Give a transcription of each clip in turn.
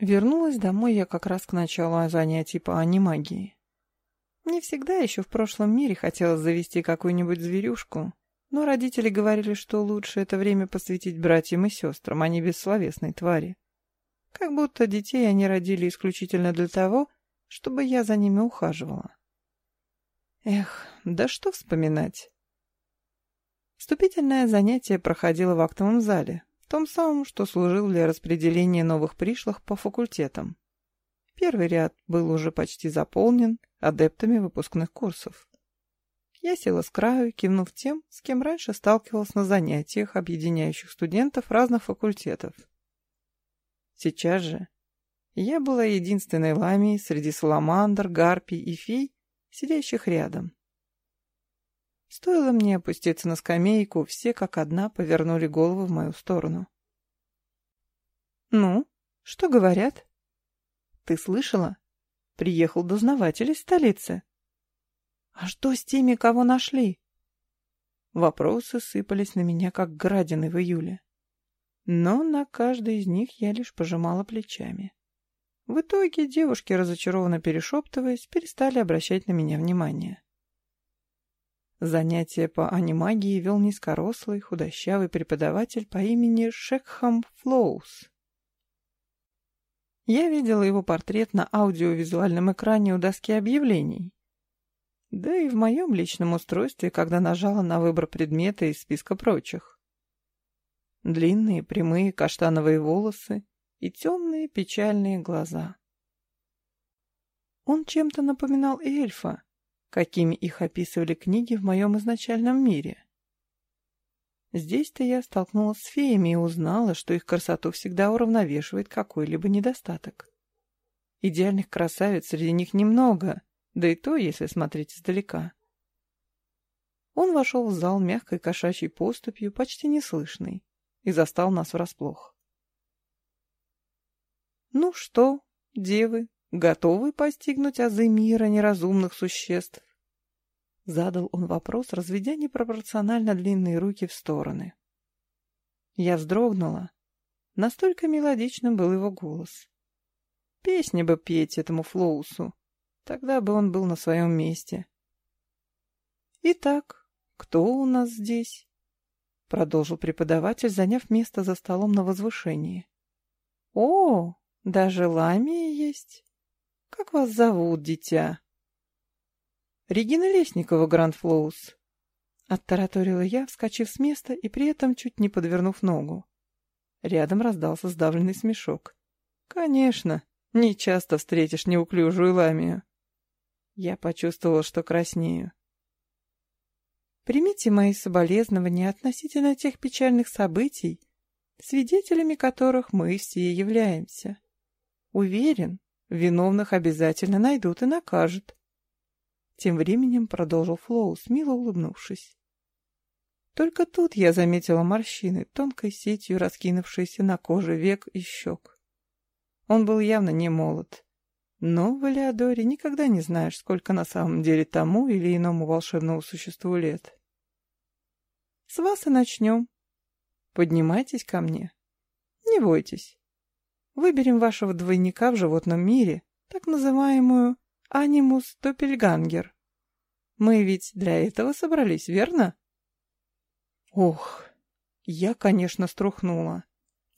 Вернулась домой я как раз к началу занятий по анимагии. Не всегда еще в прошлом мире хотелось завести какую-нибудь зверюшку, но родители говорили, что лучше это время посвятить братьям и сестрам, а не бессловесной твари. Как будто детей они родили исключительно для того, чтобы я за ними ухаживала. Эх, да что вспоминать. Вступительное занятие проходило в актовом зале, том самом, что служил для распределения новых пришлых по факультетам. Первый ряд был уже почти заполнен адептами выпускных курсов. Я села с краю, кивнув тем, с кем раньше сталкивалась на занятиях, объединяющих студентов разных факультетов. Сейчас же я была единственной ламией среди саламандр, гарпий и фей, сидящих рядом. Стоило мне опуститься на скамейку, все как одна повернули голову в мою сторону. «Ну, что говорят?» «Ты слышала? Приехал дознаватель из столицы». «А что с теми, кого нашли?» Вопросы сыпались на меня, как градины в июле. Но на каждый из них я лишь пожимала плечами. В итоге девушки, разочарованно перешептываясь, перестали обращать на меня внимание. Занятие по анимагии вел низкорослый, худощавый преподаватель по имени Шекхам Флоус. Я видела его портрет на аудиовизуальном экране у доски объявлений. Да и в моем личном устройстве, когда нажала на выбор предмета из списка прочих. Длинные, прямые каштановые волосы и темные печальные глаза. Он чем-то напоминал эльфа, какими их описывали книги в моем изначальном мире. Здесь-то я столкнулась с феями и узнала, что их красоту всегда уравновешивает какой-либо недостаток. Идеальных красавиц среди них немного, да и то, если смотреть издалека. Он вошел в зал мягкой кошачьей поступью, почти неслышный, и застал нас врасплох. «Ну что, девы, готовы постигнуть азы мира неразумных существ? Задал он вопрос, разведя непропорционально длинные руки в стороны. Я вздрогнула. Настолько мелодичным был его голос. Песни бы петь этому Флоусу. Тогда бы он был на своем месте. «Итак, кто у нас здесь?» Продолжил преподаватель, заняв место за столом на возвышении. «О, даже ламия есть!» «Как вас зовут, дитя?» «Регина Лесникова, Гранд Флоус», — оттараторила я, вскочив с места и при этом чуть не подвернув ногу. Рядом раздался сдавленный смешок. «Конечно, не часто встретишь неуклюжую ламию». Я почувствовала, что краснею. Примите мои соболезнования относительно тех печальных событий, свидетелями которых мы все являемся. Уверен, Виновных обязательно найдут и накажут. Тем временем продолжил Флоус, мило улыбнувшись. Только тут я заметила морщины, тонкой сетью раскинувшиеся на коже век и щек. Он был явно не молод. Но в Элеодоре никогда не знаешь, сколько на самом деле тому или иному волшебному существу лет. С вас и начнем. Поднимайтесь ко мне. Не бойтесь. Выберем вашего двойника в животном мире, так называемую анимус доппельгангер. Мы ведь для этого собрались, верно? Ох, я, конечно, струхнула,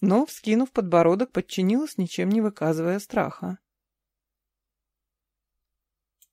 но, вскинув подбородок, подчинилась, ничем не выказывая страха.